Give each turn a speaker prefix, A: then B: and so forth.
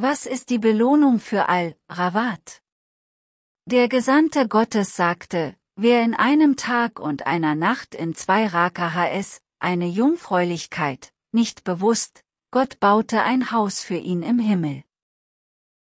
A: Was ist die Belohnung für Al-Rawat? Der Gesandte Gottes sagte, wer in einem Tag und einer Nacht in zwei Rakahs, eine Jungfräulichkeit, nicht bewusst, Gott baute ein Haus für ihn im Himmel.